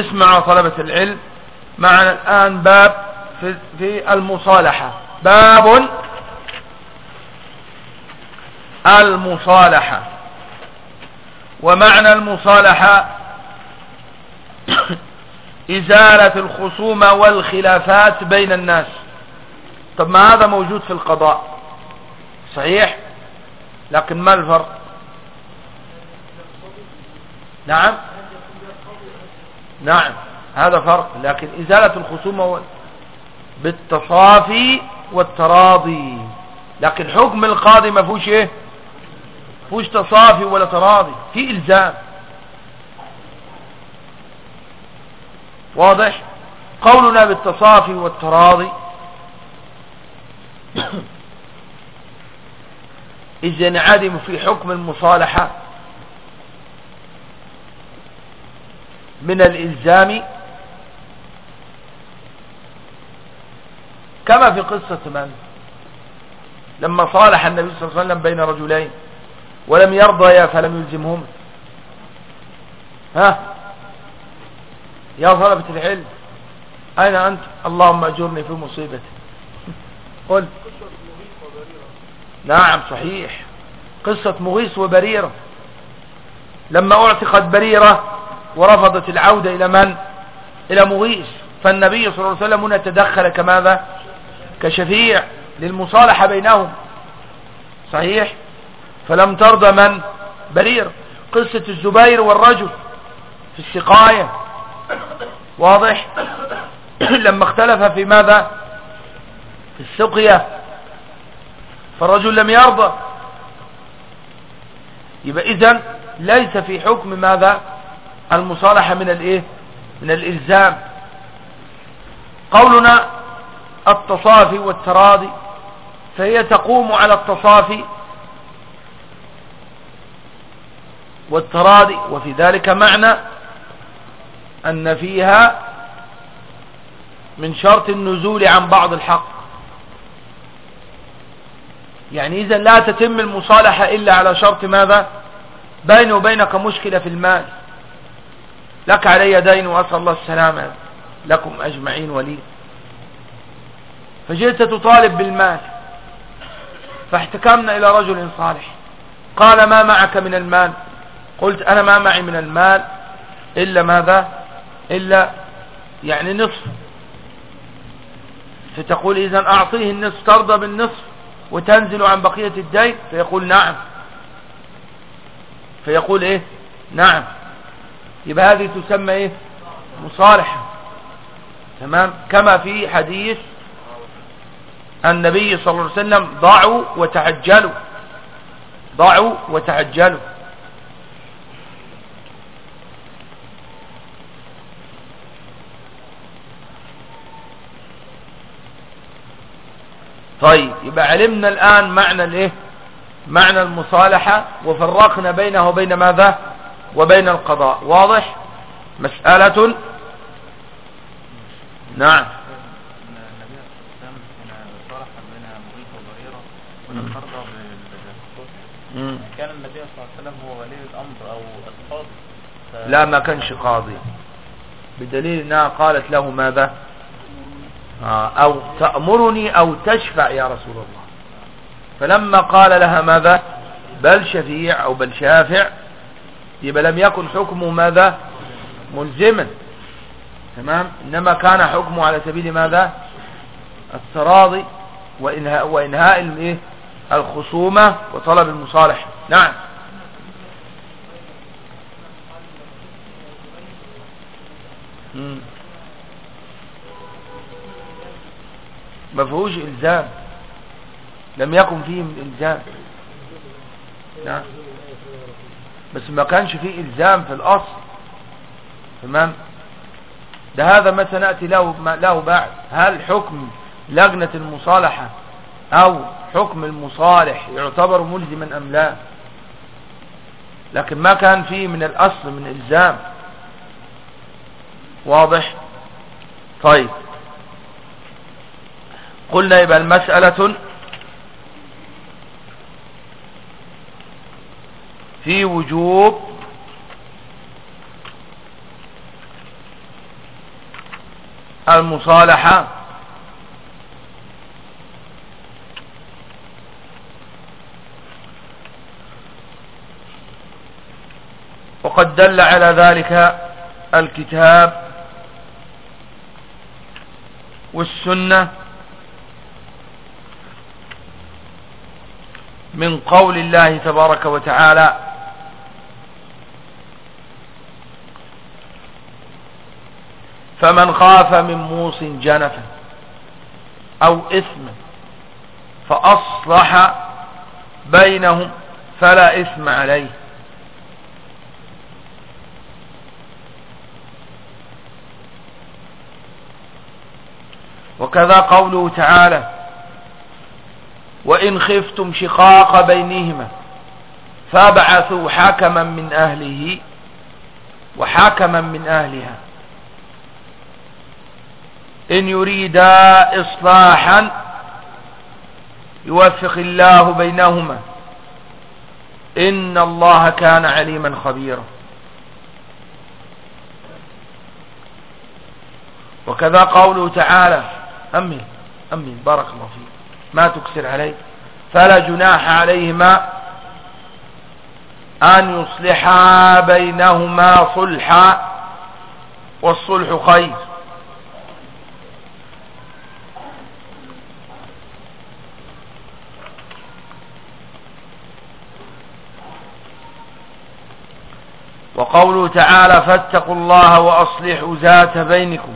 اسمع طلبة العلم. معنا الآن باب في, في المصالحة. باب المصالحة. ومعنى المصالحة إزالة الخصومة والخلافات بين الناس. طب ما هذا موجود في القضاء؟ صحيح؟ لكن ما الفرق؟ نعم؟ نعم هذا فرق. لكن إزالة الخصومة بالتصافي والتراضي. لكن حكم القاضي ما فيهوش إيه؟ فيهوش تصافي ولا تراضي في إلزام. واضح؟ قولنا بالتصافي والتراضي. إذا انعدم في حكم المصالحة. من الإلزام كما في قصة من؟ لما صالح النبي صلى الله عليه وسلم بين رجلين ولم يرضيا فلم يلزمهم. ها؟ يا طلبة العلم أين أنت؟ اللهم أجرني في مصيبتي. قل. نعم صحيح. قصة مغيث وبريرة. لما اعتقد بريرة ورفضت العودة إلى من؟ إلى مغيث. فالنبي صلى الله عليه وسلم هنا تدخل كماذا؟ كشفيع للمصالحة بينهم. صحيح؟ فلم ترضى من؟ برير. قصة الزبير والرجل في السقاية. واضح؟ لما اختلف في ماذا؟ في السقية. فالرجل لم يرضى. يبقى اذا ليس في حكم ماذا؟ المصالحة من الإيه؟ من الإلزام. قولنا التصافي والتراضي فهي تقوم على التصافي والتراضي وفي ذلك معنى أن فيها من شرط النزول عن بعض الحق. يعني إذا لا تتم المصالحة إلا على شرط ماذا؟ بيني وبينك مشكلة في المال. لك علي دين وأسأل الله السلامة لكم أجمعين ولي. فجئت تطالب بالمال فاحتكمنا إلى رجل صالح. قال ما معك من المال؟ قلت أنا ما معي من المال إلا ماذا؟ إلا يعني نصف. فتقول إذا أعطيه النصف ترضى بالنصف وتنزل عن بقية الدين؟ فيقول نعم. فيقول إيه؟ نعم. يبقى هذه تسمى إيه؟ مصالحة. تمام؟ كما في حديث النبي صلى الله عليه وسلم ضعوا وتعجلوا. ضعوا وتعجلوا. طيب يبقى علمنا الآن معنى الإيه؟ معنى المصالحة وفرقنا بينه وبين ماذا؟ وبين القضاء. واضح؟ مسألة؟ نعم. كان النبي صلى الله عليه وسلم هو ولي الأمر أو القاضي. لا ما كانش قاضي. بدليل إنها قالت له ماذا؟ آه أو تأمرني أو تشفع يا رسول الله. فلما قال لها ماذا؟ بل شفيع أو بل شافع. يبقى لم يكن حكمه ماذا؟ ملزما. تمام؟ إنما كان حكمه على سبيل ماذا؟ التراضي وإنهاء, وإنهاء الايه الخصومة وطلب المصالح نعم. ما فيهوش إلزام. لم يكن فيه إلزام. نعم. بس ما كانش فيه إلزام في الأصل. تمام؟ ده هذا ما سنأتي له, له بعد. هل حكم لجنة المصالحة أو حكم المصالح يعتبر ملزما أم لا؟ لكن ما كان فيه من الأصل من إلزام. واضح؟ طيب. قلنا يبقى المسألة في وجوب المصالحة وقد دل على ذلك الكتاب والسنة من قول الله تبارك وتعالى فمن خاف من موص جنفا أو اثما فأصلح بينهم فلا إثم عليه. وكذا قوله تعالى وإن خفتم شقاق بينهما فابعثوا حكما من أهله وحكما من أهلها إن يريدا إصلاحا يوفق الله بينهما. إن الله كان عليما خبيرا. وكذا قوله تعالى أمن أمن بارك الله فيك. ما تكسر عليه فلا جناح عليهما أن يصلحا بينهما صلحا والصلح خير. وقوله تعالى فاتقوا الله وأصلحوا ذات بينكم.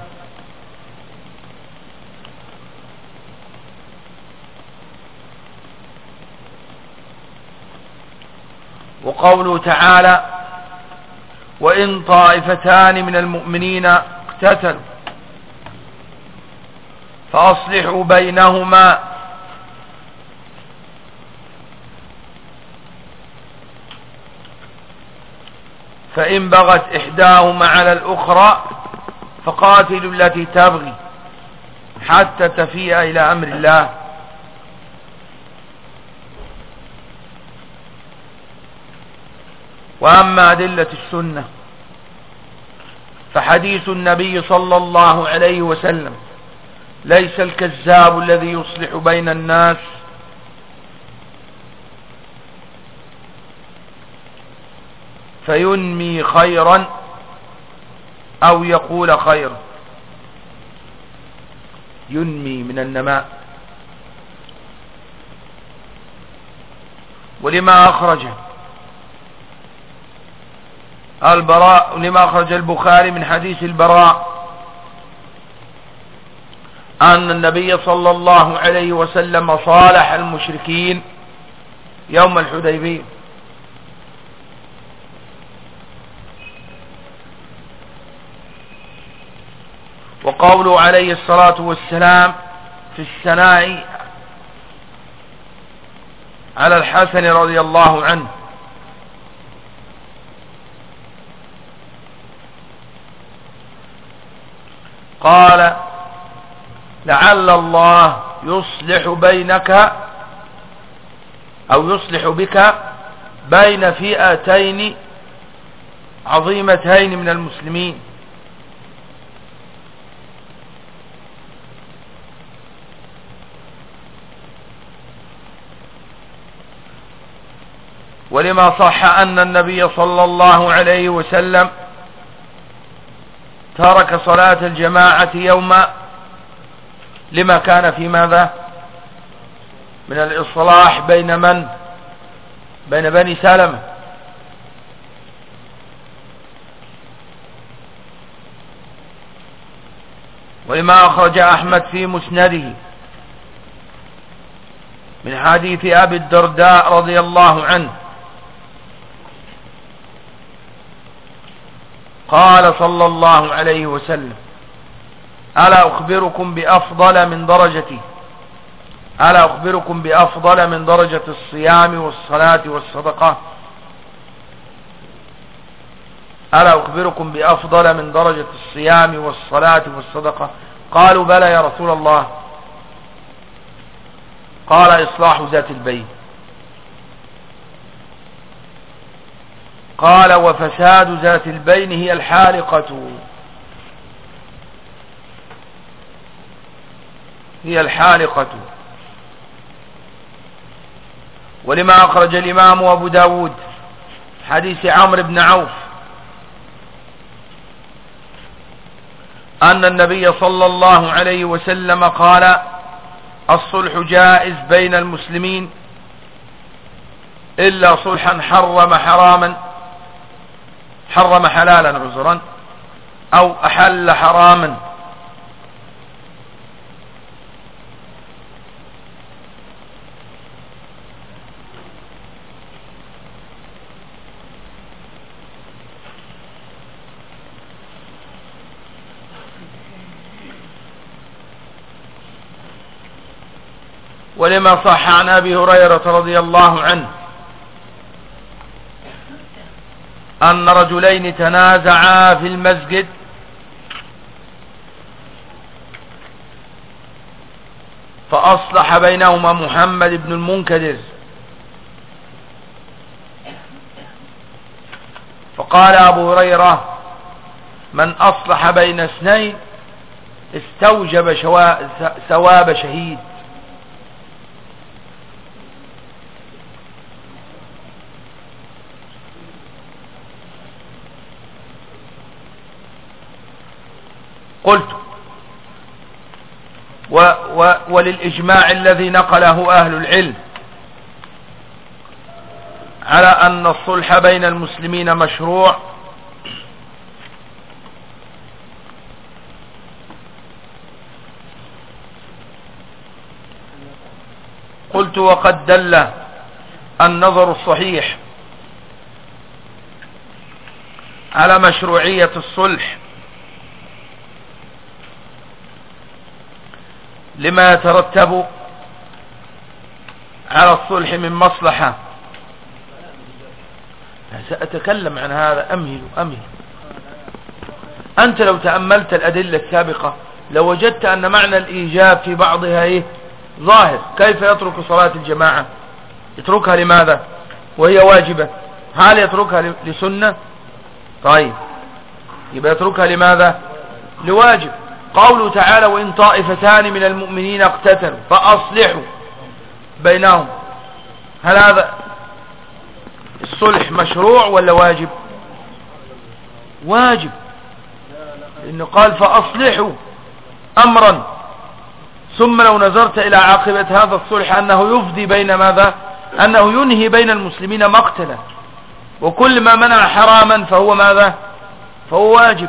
وقوله تعالى وإن طائفتان من المؤمنين اقتتلوا فأصلحوا بينهما فإن بغت إحداهما على الأخرى فقاتلوا التي تبغي حتى تفيء إلى أمر الله. وأما أدلة السنة فحديث النبي صلى الله عليه وسلم ليس الكذاب الذي يصلح بين الناس فينمي خيرا أو يقول خيرا. ينمي من النماء. ولما أخرجه البراء لما أخرج البخاري من حديث البراء أن النبي صلى الله عليه وسلم صالح المشركين يوم الحديبية. وقوله عليه الصلاة والسلام في الثناء على الحسن رضي الله عنه. قال لعل الله يصلح بينك أو يصلح بك بين فئتين عظيمتين من المسلمين. ولما صح أن النبي صلى الله عليه وسلم ترك صلاة الجماعة يوما لما كان في ماذا؟ من الإصلاح بين من؟ بين بني سلمة. ولما أخرج أحمد في مسنده من حديث أبي الدرداء رضي الله عنه قال صلى الله عليه وسلم ألا أخبركم بأفضل من درجتي؟ ألا أخبركم بأفضل من درجة الصيام والصلاة والصدقة؟ ألا أخبركم بأفضل من درجة الصيام والصلاة والصدقة؟ قالوا بلى يا رسول الله. قال إصلاح ذات البيت. قال وفساد ذات البين هي الحالقة. هي الحالقة. ولما أخرج الإمام أبو داود حديث عمرو بن عوف أن النبي صلى الله عليه وسلم قال الصلح جائز بين المسلمين إلا صلحا حرم حراما. حرم حلالا عذرا أو أحل حراما. ولما صح عن أبي هريرة رضي الله عنه أن رجلين تنازعا في المسجد. فأصلح بينهما محمد بن المنكدر. فقال أبو هريرة من أصلح بين اثنين استوجب ثواب شهيد قلت و و وللإجماع الذي نقله أهل العلم على أن الصلح بين المسلمين مشروع قلت وقد دل النظر الصحيح على مشروعية الصلح لما يترتب على الصلح من مصلحة. سأتكلم عن هذا أمهل أمهل أنت لو تأملت الأدلة السابقة لوجدت لو أن معنى الإيجاب في بعضها إيه؟ ظاهر. كيف يترك صلاة الجماعة؟ يتركها لماذا؟ وهي واجبة. هل يتركها لسنة؟ طيب. يبقى يتركها لماذا؟ لواجب. قوله تعالى وإن طائفتان من المؤمنين اقتتلوا فأصلحوا بينهم. هل هذا الصلح مشروع ولا واجب؟ واجب. لأنه قال فأصلحوا أمرا. ثم لو نظرت إلى عاقبة هذا الصلح أنه يفضي بين ماذا؟ أنه ينهي بين المسلمين مقتلا. وكل ما منع حراما فهو ماذا؟ فهو واجب.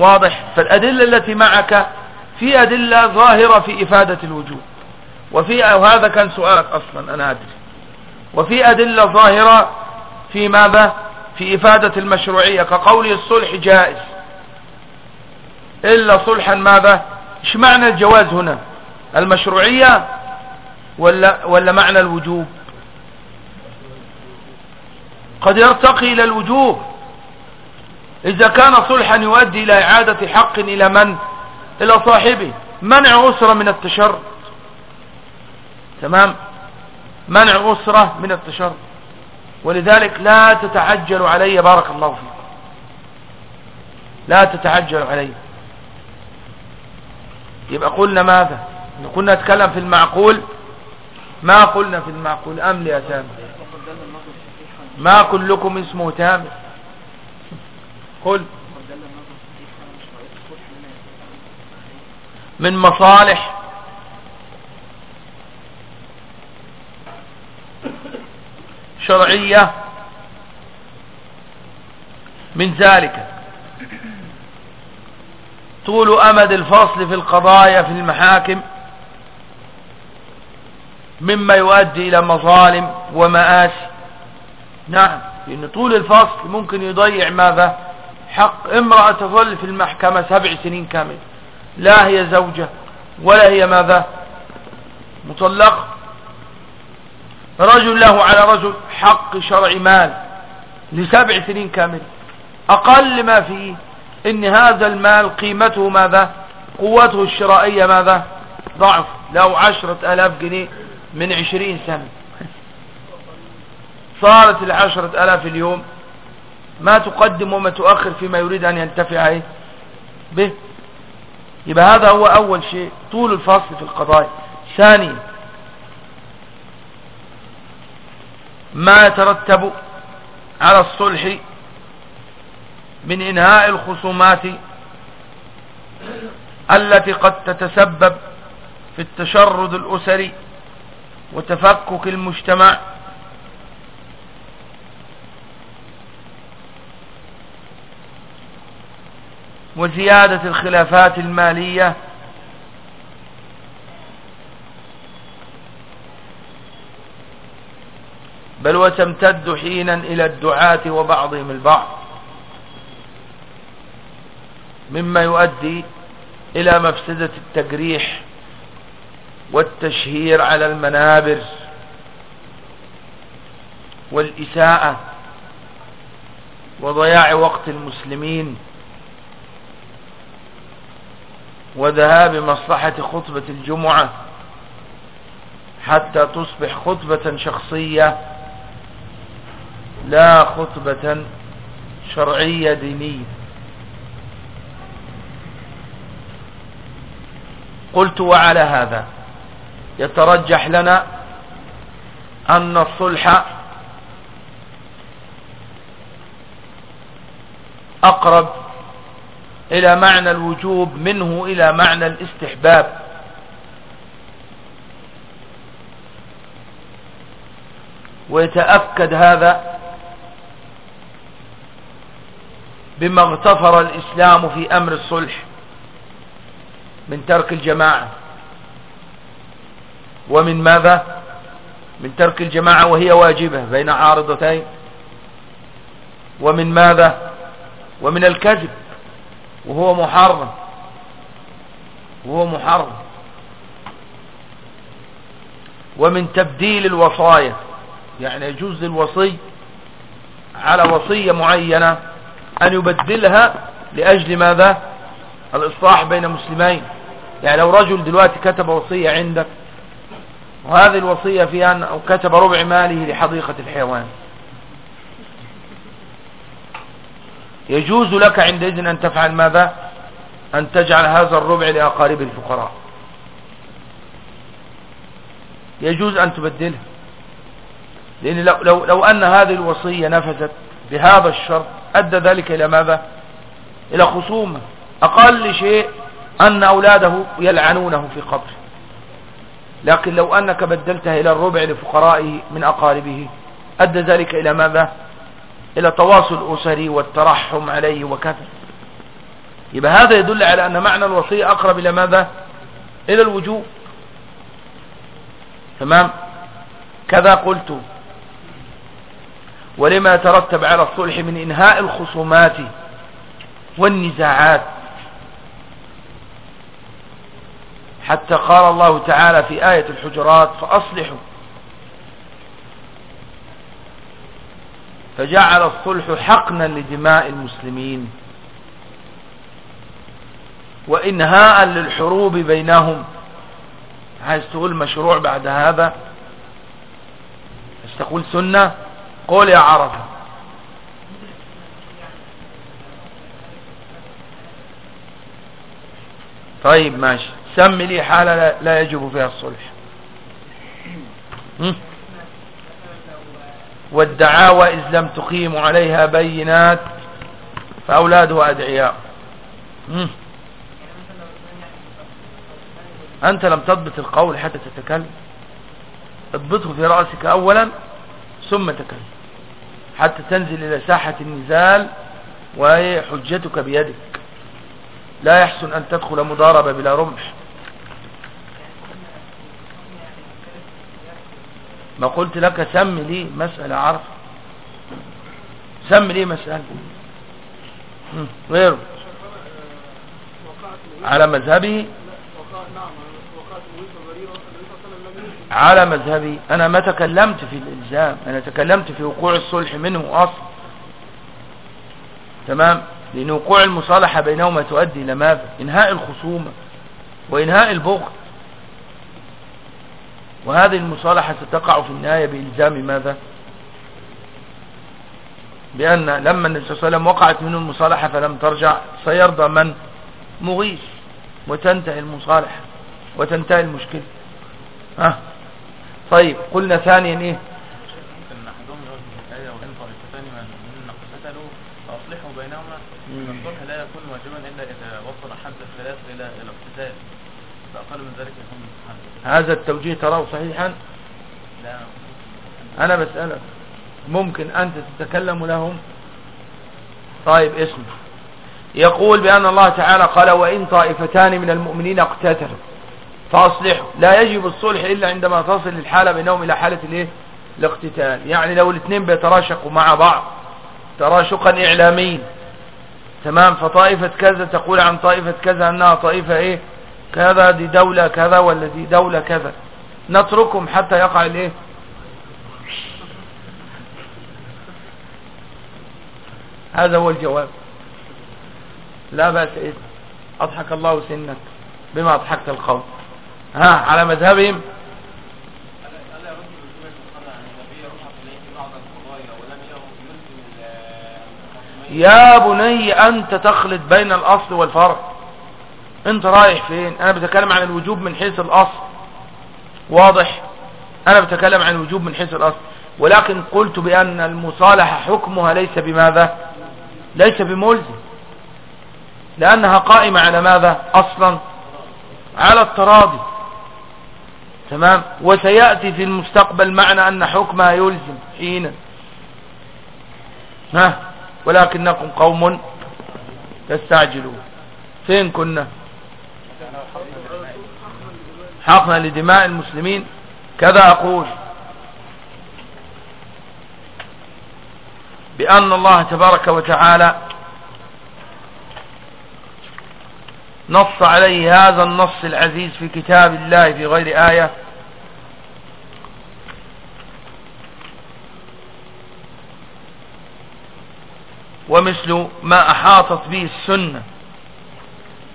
واضح؟ فالأدلة التي معك في أدلة ظاهرة في إفادة الوجوب. وفي وهذا كان سؤالك أصلا أنا أدري. وفي أدلة ظاهرة في ماذا؟ في إفادة المشروعية كقول الصلح جائز. إلا صلحا ماذا؟ إيش معنى الجواز هنا؟ المشروعية ولا, ولا معنى الوجوب؟ قد يرتقي إلى الوجوب. إذا كان صلحا يؤدي إلى إعادة حق إلى من؟ إلى صاحبه. منع أسرة من التشرد تمام؟ منع أسرة من التشرد ولذلك لا تتعجل علي بارك الله فيك. لا تتعجل علي. يبقى قلنا ماذا؟ كنا نتكلم في المعقول ما قلنا في المعقول؟ أم يا تامر ما كلكم اسمه تامر. قل. من مصالح. شرعية. من ذلك. طول أمد الفصل في القضايا في المحاكم. مما يؤدي إلى مظالم ومآسي نعم لأن طول الفصل ممكن يضيع ماذا؟ حق امرأة تظل في المحكمة سبع سنين كامل. لا هي زوجة ولا هي ماذا؟ مطلق. رجل له على رجل حق شرع مال لسبع سنين كامل. أقل ما فيه إن هذا المال قيمته ماذا؟ قوته الشرائية ماذا؟ ضعف. له عشرة ألاف جنيه من عشرين سنة. صارت العشرة ألاف اليوم ما تقدم وما تؤخر فيما يريد أن ينتفع به. يبقى هذا هو أول شيء طول الفصل في القضايا ثانيا ما يترتب على الصلح من إنهاء الخصومات التي قد تتسبب في التشرد الأسري وتفكك المجتمع وزيادة الخلافات المالية. بل وتمتد حينا إلى الدعاة وبعضهم البعض. مما يؤدي إلى مفسدة التجريح والتشهير على المنابر والإساءة وضياع وقت المسلمين. وذهاب مصلحة خطبة الجمعة حتى تصبح خطبة شخصية لا خطبة شرعية دينية. قلت وعلى هذا يترجح لنا أن الصلح أقرب إلى معنى الوجوب منه إلى معنى الاستحباب. ويتأكد هذا بما اغتفر الإسلام في أمر الصلح من ترك الجماعة. ومن ماذا؟ من ترك الجماعة وهي واجبة بين عارضتين. ومن ماذا؟ ومن الكذب. وهو محرم. وهو محرم. ومن تبديل الوصايا. يعني يجوز للوصي على وصية معينة أن يبدلها لأجل ماذا؟ الإصلاح بين مسلمين. يعني لو رجل دلوقتي كتب وصية عندك وهذه الوصية فيها أن كتب ربع ماله لحديقة الحيوان. يجوز لك عندئذ أن تفعل ماذا؟ أن تجعل هذا الربع لأقارب الفقراء. يجوز أن تبدلها لأن لو, لو, لو أن هذه الوصية نفذت بهذا الشرط أدى ذلك إلى ماذا؟ إلى خصومة. أقل شيء أن أولاده يلعنونه في قبره لكن لو أنك بدلتها إلى الربع لفقرائه من أقاربه أدى ذلك إلى ماذا؟ إلى تواصل أسري والترحم عليه وكذا. يبقى هذا يدل على أن معنى الوصية أقرب إلى ماذا؟ إلى الوجوب. تمام؟ كذا قلت. ولما يترتب على الصلح من إنهاء الخصومات والنزاعات. حتى قال الله تعالى في آية الحجرات فأصلحوا. فجعل الصلح حقنا لدماء المسلمين. وإنهاء للحروب بينهم. عايز تقول مشروع بعد هذا؟ عايز تقول سنة؟ قول يا عرفة. طيب ماشي. سم لي حالة لا يجب فيها الصلح. والدعاوى إذ لم تقيم عليها بينات فأولادها أدعياء أنت لم تضبط القول حتى تتكلم. اضبطه في رأسك أولا ثم تكلم. حتى تنزل إلى ساحة النزال وهي حجتك بيدك. لا يحسن أن تدخل مضاربة بلا رمح. ما قلت لك سم لي مسألة عرف. سم لي مسألة. غيره. على مذهبي. على مذهبي. أنا ما تكلمت في الإلزام. أنا تكلمت في وقوع الصلح منه أصلا تمام؟ لأن وقوع المصالحة بينهما تؤدي إلى ماذا؟ إنهاء الخصومة وإنهاء البغض. وهذه المصالحة ستقع في النهاية بإلزام ماذا؟ بأن لما النبي صلى الله عليه وسلم وقعت منه المصالحة فلم ترجع سيرضى من؟ مغيث. وتنتهي المصالحة. وتنتهي المشكلة. ها؟ طيب قلنا ثانيا إيه؟ بينهما. الصلح لا يكون واجبا إلا إذا وصل حد الخلاف إلى إلى من ذلك يكون هذا التوجيه تراه صحيحا؟ لا. أنا بسألك ممكن أنت تتكلم لهم؟ طيب اسمع. يقول بأن الله تعالى قال وإن طائفتان من المؤمنين اقتتلوا فأصلحوا. لا يجب الصلح إلا عندما تصل الحالة بينهم إلى حالة الإيه؟ الاقتتال. يعني لو الاثنين بيتراشقوا مع بعض تراشقا إعلاميا. تمام؟ فطائفة كذا تقول عن طائفة كذا أنها طائفة إيه؟ كذا دي دولة كذا ولا دي دولة كذا. نتركهم حتى يقع الإيه؟ هذا هو الجواب. لا بأس إذن أضحك الله سنك بما أضحكت القوم. ها على مذهبهم. يا بني أنت تخلط بين الأصل والفرع. أنت رايح فين؟ أنا بتكلم عن الوجوب من حيث الأصل. واضح؟ أنا بتكلم عن الوجوب من حيث الأصل. ولكن قلت بأن المصالحة حكمها ليس بماذا؟ ليس بملزم. لأنها قائمة على ماذا؟ أصلا. على التراضي. تمام؟ وسيأتي في المستقبل معنى أن حكمها يلزم حينا ها؟ ولكنكم قوم تستعجلون فين كنا؟ حقنا لدماء المسلمين. كذا أقول. بأن الله تبارك وتعالى نص عليه هذا النص العزيز في كتاب الله في غير آية. ومثل ما أحاطت به السنة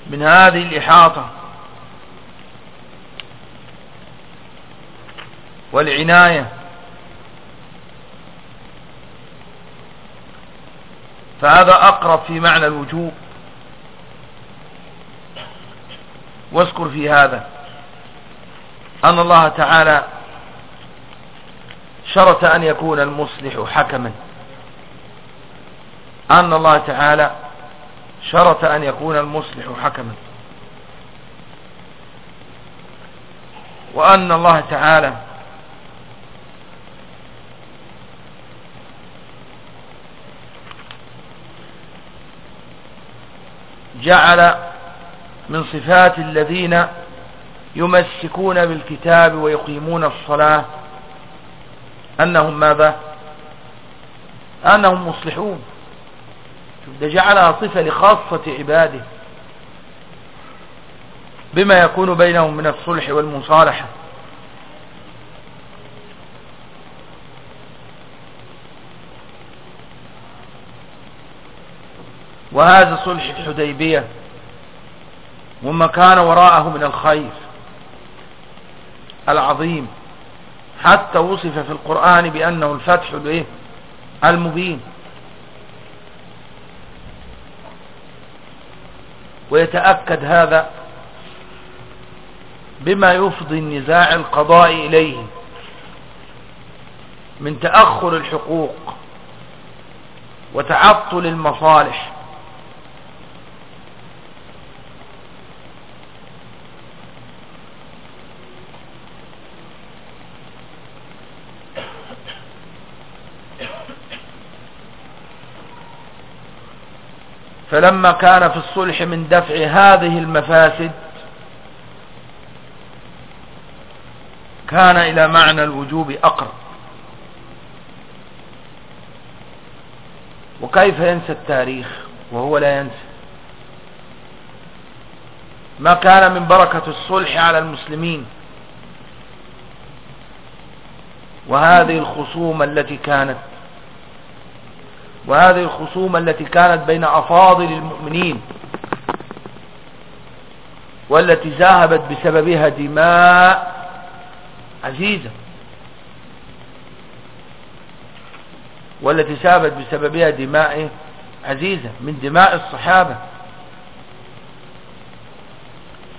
من هذه الإحاطة والعناية فهذا أقرب في معنى الوجوب. واذكر في هذا أن الله تعالى شرط أن يكون المصلح حكما. أن الله تعالى شرط أن يكون المصلح حكما. وأن الله تعالى جعل من صفات الذين يمسكون بالكتاب ويقيمون الصلاة أنهم ماذا؟ أنهم مصلحون. ده جعلها صفة لخاصة عباده بما يكون بينهم من الصلح والمصالحة. وهذا صلح الحديبية وما كان وراءه من الخير العظيم. حتى وصف في القرآن بأنه الفتح المبين. ويتأكد هذا بما يفضي النزاع القضاء إليه من تأخر الحقوق وتعطل المصالح. فلما كان في الصلح من دفع هذه المفاسد كان إلى معنى الوجوب أقرب. وكيف ينسى التاريخ وهو لا ينسى؟ ما كان من بركة الصلح على المسلمين. وهذه الخصومة التي كانت وهذه الخصومة التي كانت بين أفاضل المؤمنين والتي ذهبت بسببها دماء عزيزة والتي ذهبت بسببها دماء عزيزة من دماء الصحابة.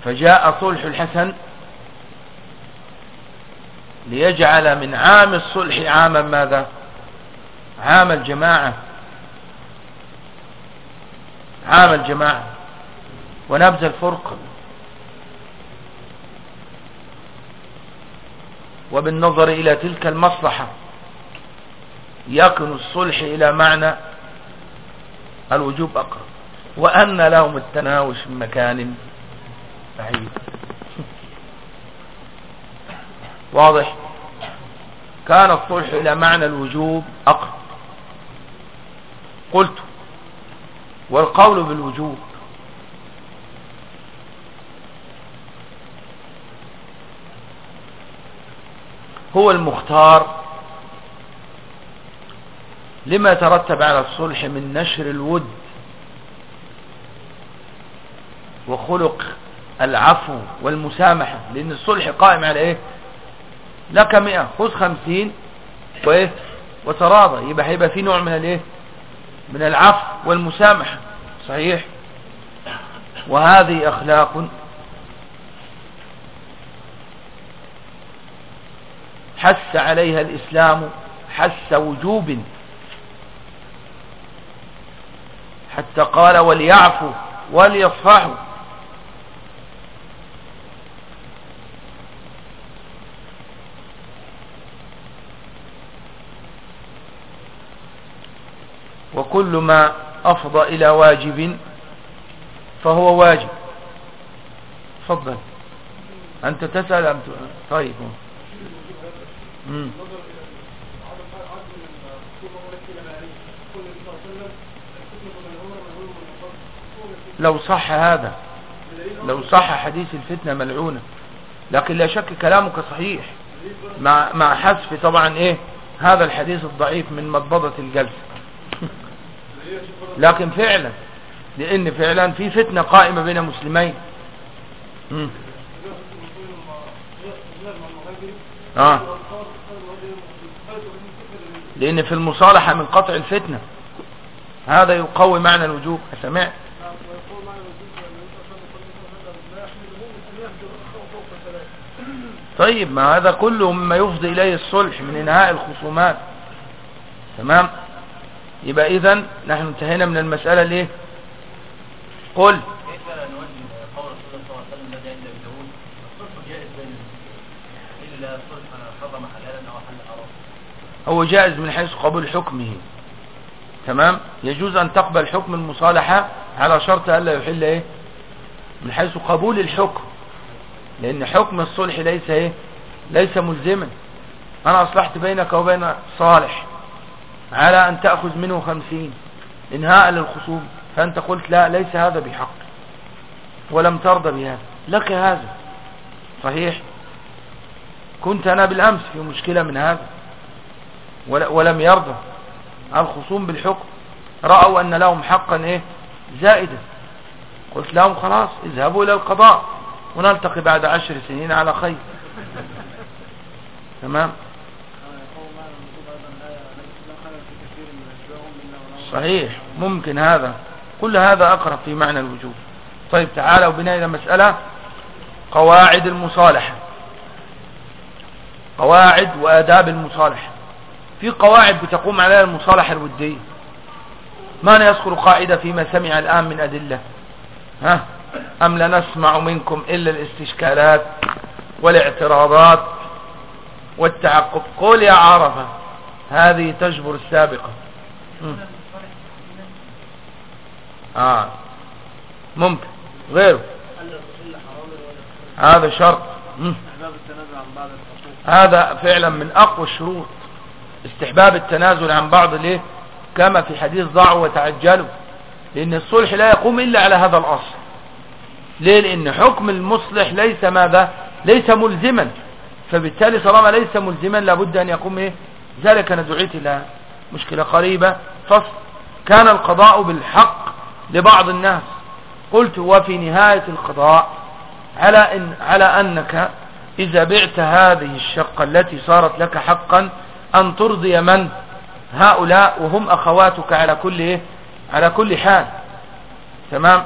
فجاء صلح الحسن ليجعل من عام الصلح عاما ماذا؟ عام الجماعة. عام الجماعة ونبذ الفرق وبالنظر إلى تلك المصلحة يكن الصلح إلى معنى الوجوب أقرب. وأن لهم التناوش في مكان بعيد. واضح؟ كان الصلح إلى معنى الوجوب أقرب. قلت والقول بالوجوب. هو المختار لما ترتب على الصلح من نشر الود وخلق العفو والمسامحة لأن الصلح قائم على إيه؟ لك مئة خذ خمسين وإيه؟ وتراضى. يبقى هيبقى في نوع من الإيه؟ من العفو والمسامحة. صحيح. وهذه أخلاق حس عليها الإسلام حس وجوب. حتى قال وليعفوا وليصفحوا. وكل ما أفضى إلى واجب فهو واجب. تفضل. أنت تسأل أم طيب. مم. لو صح هذا. لو صح حديث الفتنة ملعونة. لكن لا شك كلامك صحيح. مع, مع حذف طبعا إيه؟ هذا الحديث الضعيف من مضبضة الجلسة لكن فعلا لأن فعلا في فتنة قائمة بين مسلمين. آه. لأن في المصالحة من قطع الفتنة. هذا يقوي معنى الوجوب. سمعت؟ طيب ما هذا كله مما يفضي إليه الصلح من إنهاء الخصومات. تمام؟ يبقى إذا نحن انتهينا من المسألة ليه؟ قل. الا هو جائز من حيث قبول حكمه. تمام؟ يجوز أن تقبل حكم المصالحة على شرط ألا يحل إيه؟ من حيث قبول الحكم. لأن حكم الصلح ليس إيه؟ ليس ملزما. أنا أصلحت بينك وبين صالح. على أن تأخذ منه خمسين إنهاء للخصوم. فأنت قلت لا ليس هذا بحق. ولم ترضى بهذا. لك هذا. صحيح. كنت أنا بالأمس في مشكلة من هذا. ولم يرضى. الخصوم بالحكم. رأوا أن لهم حقا إيه؟ زائدا. قلت لهم خلاص اذهبوا إلى القضاء ونلتقي بعد عشر سنين على خير. تمام؟ صحيح. ممكن هذا. كل هذا أقرب في معنى الوجوب. طيب تعالوا بنا إلى مسألة قواعد المصالحة. قواعد وآداب المصالحة. في قواعد بتقوم عليها المصالحة الودية. ما يذكر قاعدة فيما سمع الآن من أدلة؟ ها؟ أم لنسمع منكم إلا الاستشكالات والاعتراضات والتعقب؟ قول يا عرفة هذه تجبر السابقة. آه. ممكن. غيره. هذا شرط. هذا فعلا من أقوى الشروط. استحباب التنازل عن بعض ليه؟ كما في حديث ضعوا وتعجلوا لأن الصلح لا يقوم إلا على هذا الأصل. ليه؟ لأن حكم المصلح ليس ماذا؟ ليس ملزما. فبالتالي طالما ليس ملزما لابد أن يقوم إيه؟ ذلك. أنا دعيت إلى مشكلة قريبة. فصل. كان القضاء بالحق لبعض الناس. قلت وفي نهاية القضاء على, إن على أنك إذا بعت هذه الشقة التي صارت لك حقا أن ترضي من؟ هؤلاء وهم أخواتك على كل إيه؟ على كل حال. تمام؟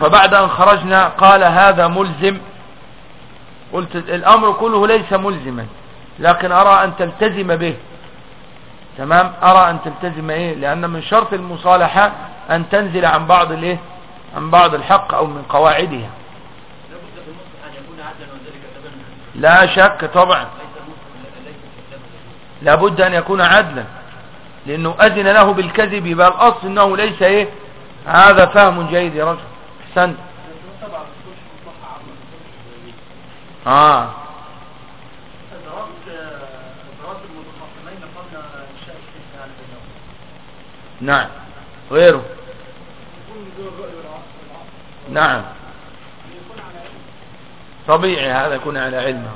فبعد أن خرجنا قال هذا ملزم. قلت الأمر كله ليس ملزما لكن أرى أن تلتزم به. تمام؟ أرى أن تلتزم إيه؟ لأن من شرط المصالحة أن تنزل عن بعض الإيه عن بعض الحق أو من قواعدها. لا شك طبعا. لابد أن يكون عدلا. لأنه أذن له بالكذب يبقى الأصل أنه ليس إيه؟ هذا فهم جيد يا رجل. أحسن. آه. نعم. غيره. نعم. طبيعي هذا يكون على علمه.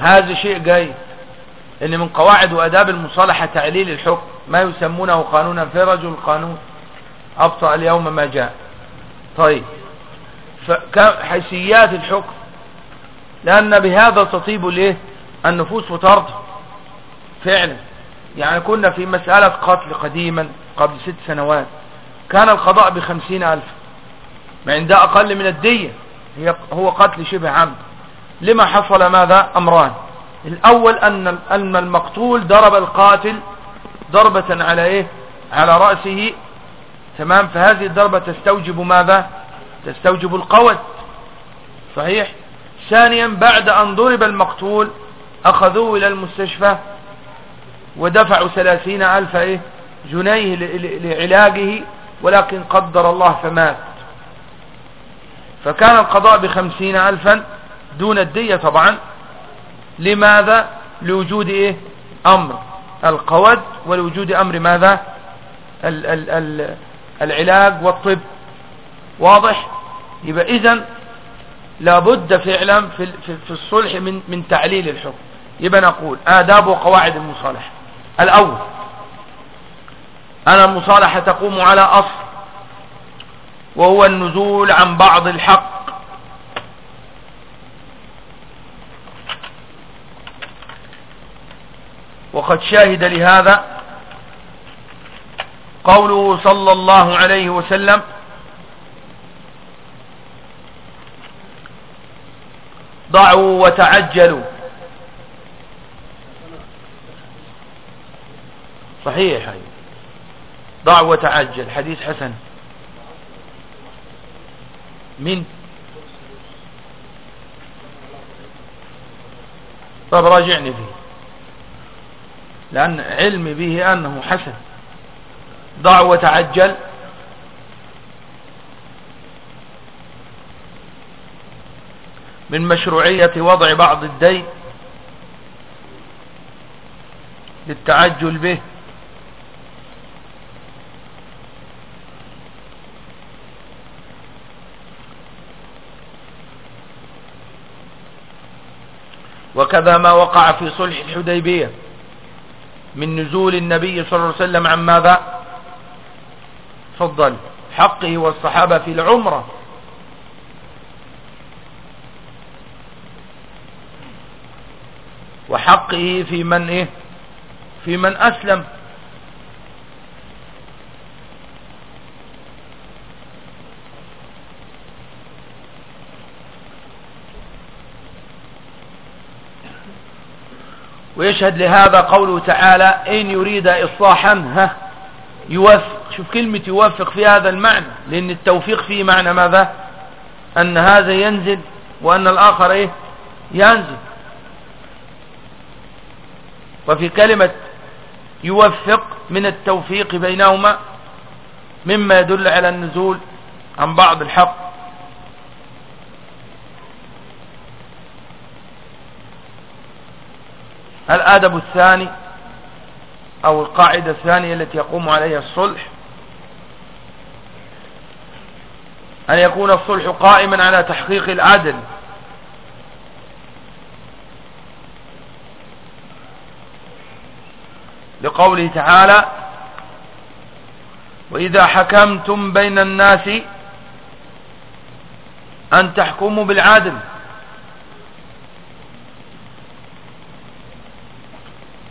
هذا شيء جاي. إن من قواعد وآداب المصالحة تعليل الحكم ما يسمونه قانونا في رجل قانون. أبطأ اليوم ما جاء. طيب. حيثيات الحكم. لأن بهذا تطيب الإيه؟ النفوس وترضى فعلا. يعني كنا في مسألة قتل قديما قبل ست سنوات. كان القضاء بخمسين ألف. ما عند أقل من الدية. هو قتل شبه عمد. لما حصل ماذا؟ أمران. الأول أن المقتول ضرب القاتل ضربة على إيه؟ على رأسه. تمام؟ فهذه الضربة تستوجب ماذا؟ تستوجب القوت صحيح؟ ثانيا بعد أن ضرب المقتول أخذوه إلى المستشفى ودفعوا ثلاثين ألف إيه؟ جنيه لعلاجه. ولكن قدر الله فمات. فكان القضاء بخمسين ألفا دون الدية طبعا. لماذا؟ لوجود إيه؟ أمر. القود ولوجود أمر ماذا؟ ال ال ال العلاج والطب. واضح؟ يبقى إذن لابد فعلا في, في, في الصلح من, من تعليل الحكم. يبقى نقول آداب وقواعد المصالحة. الأول أن المصالحة تقوم على أصل وهو النزول عن بعض الحق. وقد شاهد لهذا قوله صلى الله عليه وسلم ضعوا وتعجلوا. صحيح هاي ضع وتعجل. حديث حسن. من؟ طب راجعني فيه. لأن علمي به أنه حسن. ضع وتعجل. من مشروعية وضع بعض الدين للتعجل به. وكذا ما وقع في صلح الحديبية من نزول النبي صلى الله عليه وسلم عن ماذا؟ فضل حقه والصحابة في العمرة. وحقه في من إيه؟ في من أسلم. ويشهد لهذا قوله تعالى إن يريد إصلاحا ها يوفق. شوف كلمة يوفق في هذا المعنى لأن التوفيق فيه معنى ماذا؟ أن هذا ينزل وأن الآخر إيه؟ ينزل. وفي كلمة يوفق من التوفيق بينهما مما يدل على النزول عن بعض الحق. الآدب الثاني أو القاعدة الثانية التي يقوم عليها الصلح أن يكون الصلح قائما على تحقيق العدل. لقوله تعالى وإذا حكمتم بين الناس أن تحكموا بالعدل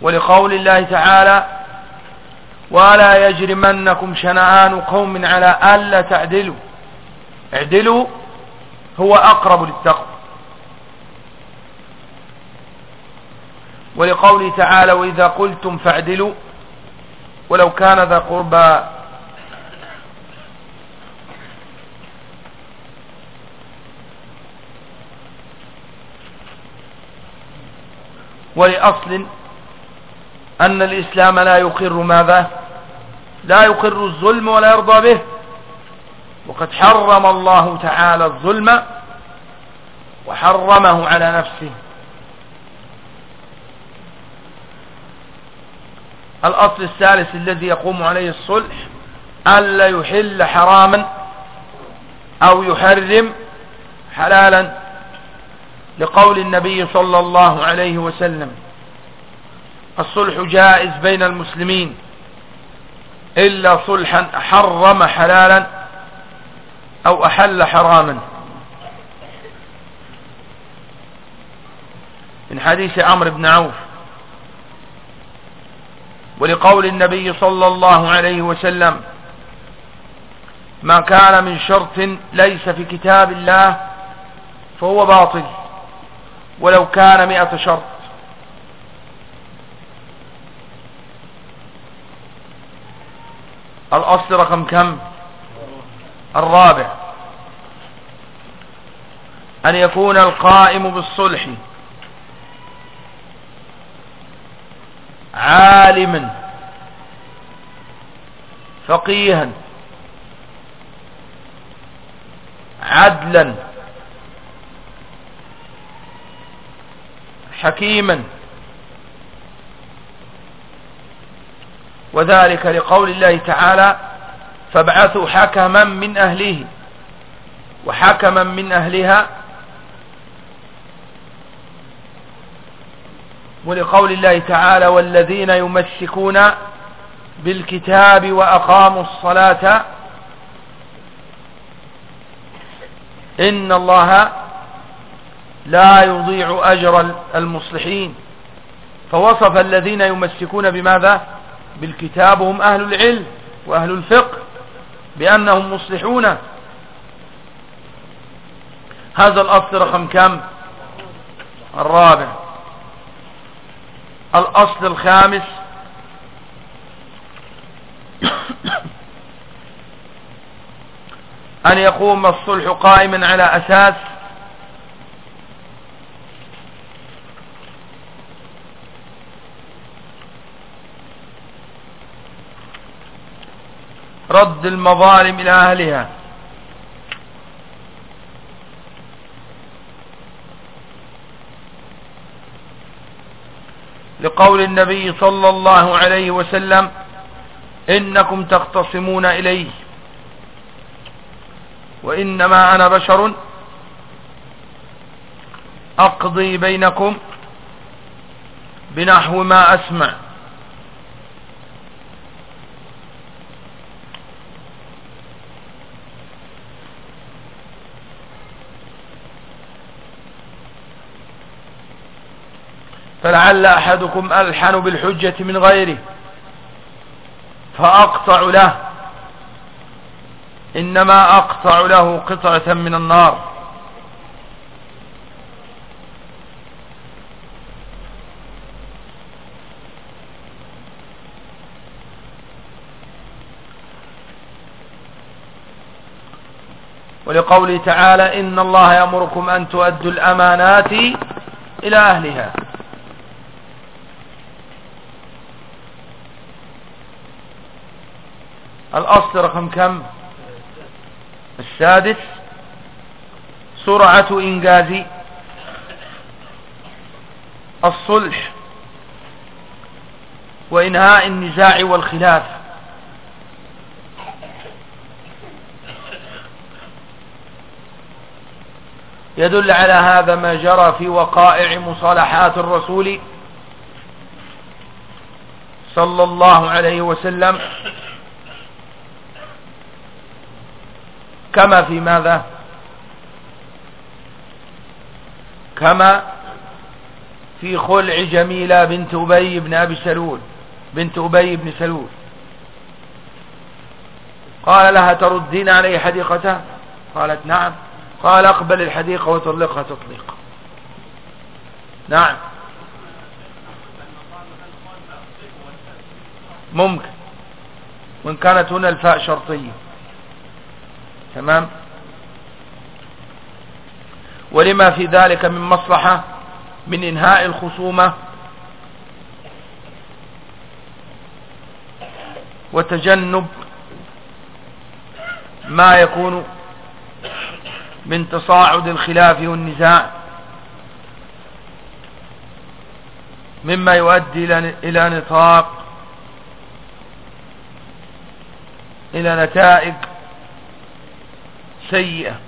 ولقول الله تعالى ولا يجرمنكم شنآن قوم على ألا تعدلوا اعدلوا هو أقرب للتقوى. ولقوله تعالى وإذا قلتم فاعدلوا ولو كان ذا قربى ولأصل أن الإسلام لا يقر ماذا؟ لا يقر الظلم ولا يرضى به. وقد حرم الله تعالى الظلم وحرمه على نفسه. الأصل الثالث الذي يقوم عليه الصلح ألا يحل حراما أو يحرم حلالا لقول النبي صلى الله عليه وسلم. الصلح جائز بين المسلمين إلا صلحا حرم حلالا أو أحل حراما. من حديث عمرو بن عوف ولقول النبي صلى الله عليه وسلم ما كان من شرط ليس في كتاب الله فهو باطل ولو كان مئة شرط. الأصل رقم كم؟ الرابع. أن يكون القائم بالصلح. عالما. فقيها. عدلا. حكيما. وذلك لقول الله تعالى فابعثوا حكما من أهله وحكما من أهلها ولقول الله تعالى والذين يمسكون بالكتاب وأقاموا الصلاة إن الله لا يضيع أجر المصلحين. فوصف الذين يمسكون بماذا؟ بالكتاب هم أهل العلم وأهل الفقه بأنهم مصلحون. هذا الأصل رقم كم؟ الرابع. الأصل الخامس. أن يقوم الصلح قائما على أساس رد المظالم إلى أهلها. لقول النبي صلى الله عليه وسلم إنكم تختصمون إليه وإنما أنا بشر. أقضي بينكم بنحو ما أسمع. فلعل أحدكم ألحن بالحجة من غيره فأقطع له. إنما أقطع له قطعة من النار. ولقوله تعالى إن الله يأمركم أن تؤدوا الأمانات إلى أهلها. الأصل رقم كم؟ السادس. سرعة إنجاز الصلح وإنهاء النزاع والخلاف. يدل على هذا ما جرى في وقائع مصالحات الرسول صلى الله عليه وسلم. كما في ماذا؟ كما في خلع جميلة بنت أبي بن أبي سلول بنت أبي بن سلول. قال لها تردين علي حديقتها قالت نعم. قال أقبل الحديقة وطلقها تطليقا نعم. ممكن. وإن كانت هنا الفاء شرطية. تمام؟ ولما في ذلك من مصلحة من إنهاء الخصومة وتجنب ما يكون من تصاعد الخلاف والنزاع مما يؤدي إلى نطاق إلى نتائج سيئة.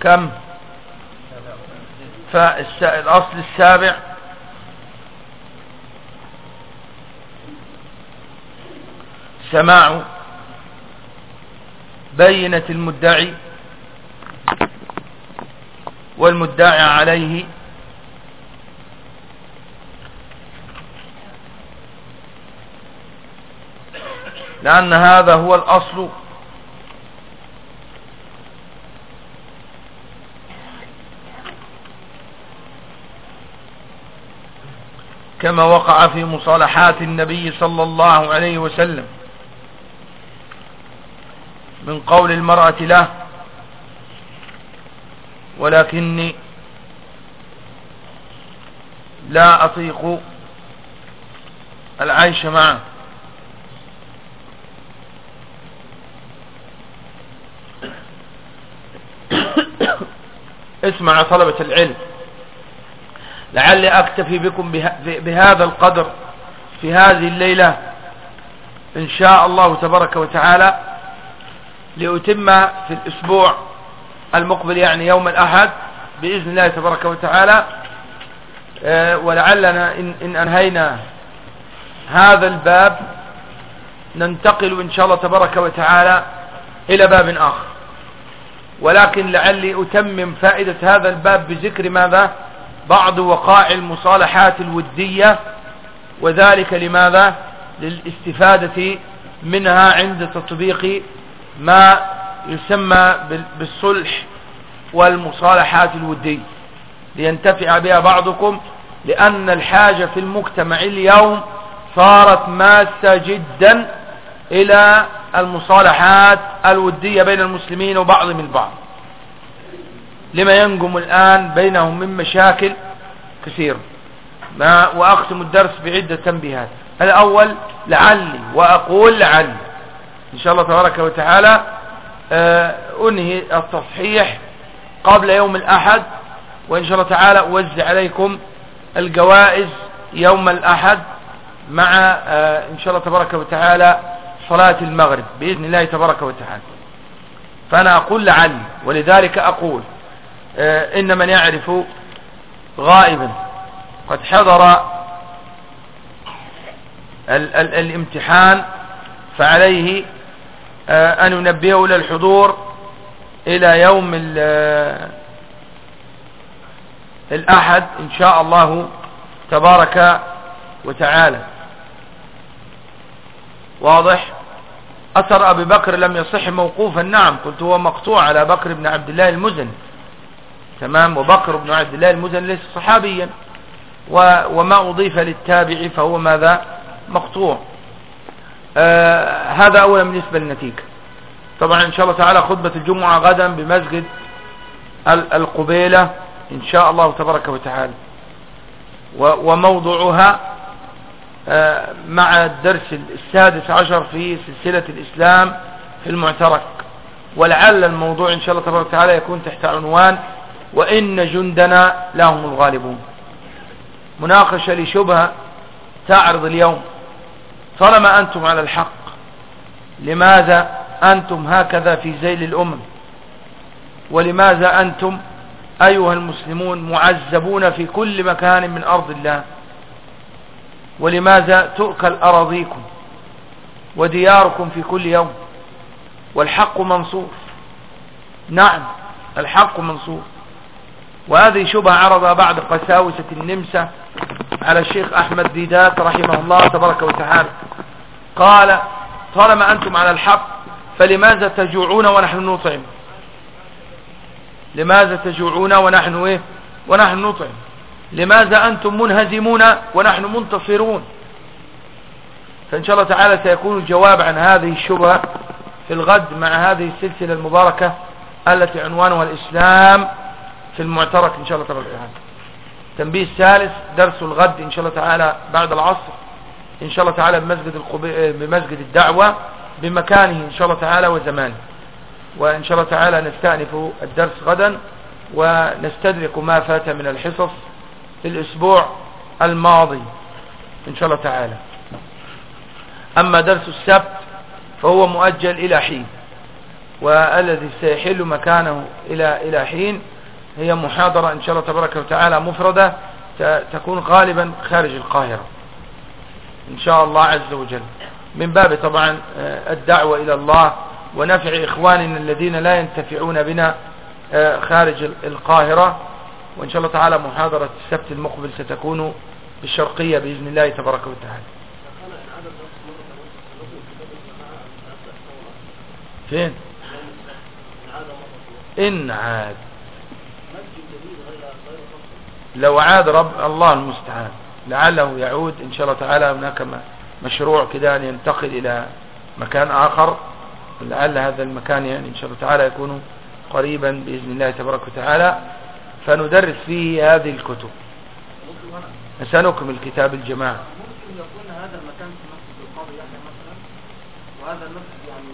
كم؟ فالأصل السابع. سماع بينة المدعي والمدعي عليه لأن هذا هو الأصل. كما وقع في مصالحات النبي صلى الله عليه وسلم. من قول المرأة له ولكني لا أطيق العيش معه. اسمع طلبة العلم. لعلي أكتفي بكم بهذا القدر في هذه الليلة إن شاء الله تبارك وتعالى لأتم في الأسبوع المقبل يعني يوم الأحد بإذن الله تبارك وتعالى. آه، ولعلنا إن أنهينا هذا الباب ننتقل إن شاء الله تبارك وتعالى إلى باب آخر. ولكن لعلي أتمم فائدة هذا الباب بذكر ماذا؟ بعض وقائع المصالحات الودية وذلك لماذا؟ للاستفادة منها عند تطبيق ما يسمى بالصلح والمصالحات الودية. لينتفع بها بعضكم لأن الحاجة في المجتمع اليوم صارت ماسة جدا إلى المصالحات الودية بين المسلمين وبعضهم البعض. لما ينقم الآن بينهم من مشاكل كثيرة ما وأختم الدرس بعدة تنبيهات. الأول لعلي وأقول لعلي إن شاء الله تبارك وتعالى آه، أنهي التصحيح قبل يوم الأحد وإن شاء الله تعالى أوزع عليكم الجوائز يوم الأحد مع آه، إن شاء الله تبارك وتعالى صلاة المغرب بإذن الله تبارك وتعالى. فأنا أقول لعلي ولذلك أقول آه، إن من يعرف غائبا قد حضر ال ال الامتحان فعليه آه، أن ينبيه إلى الحضور إلى يوم الأحد إن شاء الله تبارك وتعالى. واضح؟ أثر أبي بكر لم يصح موقوفا نعم قلت هو مقطوع على بكر بن عبد الله المزني تمام؟ وبكر بن عبد الله المزني ليس صحابيا. وما أضيف للتابع فهو ماذا؟ مقطوع. آه هذا أولا بالنسبة للنتيجة. طبعا إن شاء الله تعالى خطبة الجمعة غدا بمسجد القبيلة إن شاء الله تبارك وتعالى. وموضوعها مع الدرس السادس عشر في سلسلة الإسلام في المعترك. ولعل الموضوع إن شاء الله تبارك وتعالى يكون تحت عنوان وإن جندنا لهم الغالبون. مناقشة لشبهة تعرض اليوم. طالما أنتم على الحق لماذا أنتم هكذا في زيل الأمم؟ ولماذا أنتم أيها المسلمون معذبون في كل مكان من أرض الله؟ ولماذا تؤكل أراضيكم ودياركم في كل يوم؟ والحق منصور. نعم الحق منصور. وهذه شبهة عرضها بعض قساوسة النمسا على الشيخ أحمد ديدات رحمه الله تبارك وتعالى. قال طالما أنتم على الحق فلماذا تجوعون ونحن نطعم؟ لماذا تجوعون ونحن إيه؟ ونحن نطعم. لماذا أنتم منهزمون ونحن منتصرون؟ فإن شاء الله تعالى سيكون الجواب عن هذه الشبهة في الغد مع هذه السلسلة المباركة التي عنوانها الإسلام في المعترك إن شاء الله تعالى تنبيه الثالث درس الغد إن شاء الله تعالى بعد العصر. إن شاء الله تعالى بمسجد. بمسجد الدعوة بمكانه إن شاء الله تعالى وزمانه. وإن شاء الله تعالى نستأنف الدرس غدا ونستدرك ما فات من الحصص. الأسبوع الماضي إن شاء الله تعالى. أما درس السبت فهو مؤجل إلى حين والذي سيحل مكانه إلى إلى حين هي محاضرة إن شاء الله تبارك وتعالى مفردة تكون غالبا خارج القاهرة. إن شاء الله عز وجل. من باب طبعا آه، الدعوة إلى الله ونفع إخواننا الذين لا ينتفعون بنا آه، خارج القاهرة. وإن شاء الله تعالى محاضرة السبت المقبل ستكون بالشرقية بإذن الله تبارك وتعالى. فين؟ إن عاد. لو عاد رب الله المستعان. لعله يعود إن شاء الله تعالى هناك مشروع كده أن ينتقل إلى مكان آخر. لعل هذا المكان يعني إن شاء الله تعالى يكون قريبا بإذن الله تبارك وتعالى. فندرس فيه هذه الكتب. سنكمل كتاب الجماعة. ممكن يكون هذا المكان في مسجد القاضي يحيى مثلا وهذا المسجد يعني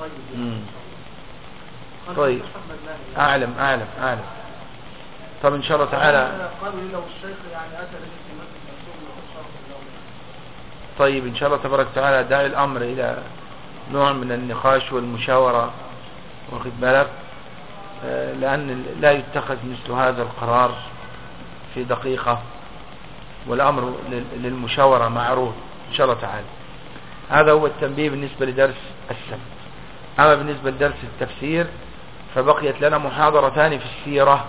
طيب يعني. طيب. أعلم أعلم أعلم. طب إن شاء الله تعالى. قالوا لو الشيخ يعني مسجد طيب إن شاء الله تبارك وتعالى داعي الأمر إلى نوع من النقاش والمشاورة واخد بالك؟ لأن لا يتخذ مثل هذا القرار في دقيقة والأمر للمشاورة معروف إن شاء الله تعالى. هذا هو التنبيه بالنسبة لدرس السبت أما بالنسبة لدرس التفسير فبقيت لنا محاضرتان في السيرة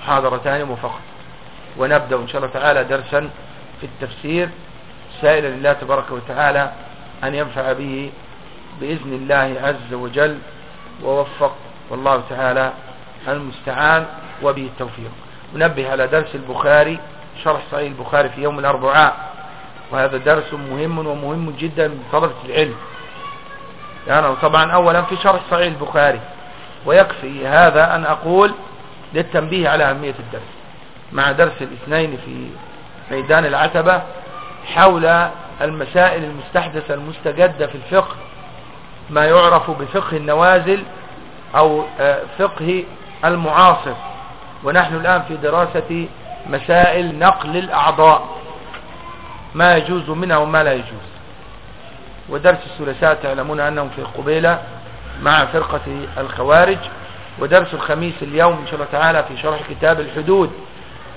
محاضرتان فقط. ونبدأ إن شاء الله تعالى درسا في التفسير سائلا لله تبارك وتعالى أن ينفع به بإذن الله عز وجل ووفق والله تعالى المستعان وبه التوفيق ننبه على درس البخاري شرح صحيح البخاري في يوم الأربعاء. وهذا درس مهم ومهم جدا لطلبة العلم. يعني طبعا أولا في شرح صحيح البخاري. ويكفي هذا أن أقول للتنبيه على أهمية الدرس. مع درس الاثنين في ميدان العتبة حول المسائل المستحدثة المستجدة في الفقه ما يعرف بفقه النوازل أو آه، فقه المعاصر. ونحن الآن في دراسة مسائل نقل الأعضاء. ما يجوز منها وما لا يجوز. ودرس الثلاثاء تعلمون أنهم في قبيلة مع فرقة الخوارج. ودرس الخميس اليوم إن شاء الله تعالى في شرح كتاب الحدود.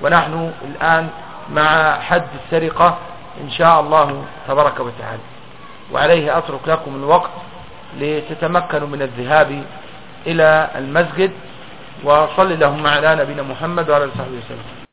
ونحن الآن مع حد السرقة إن شاء الله تبارك وتعالى. وعليه أترك لكم الوقت لتتمكنوا من الذهاب إلى المسجد وصل لهم على نبينا محمد وعلى صحبه وسلم.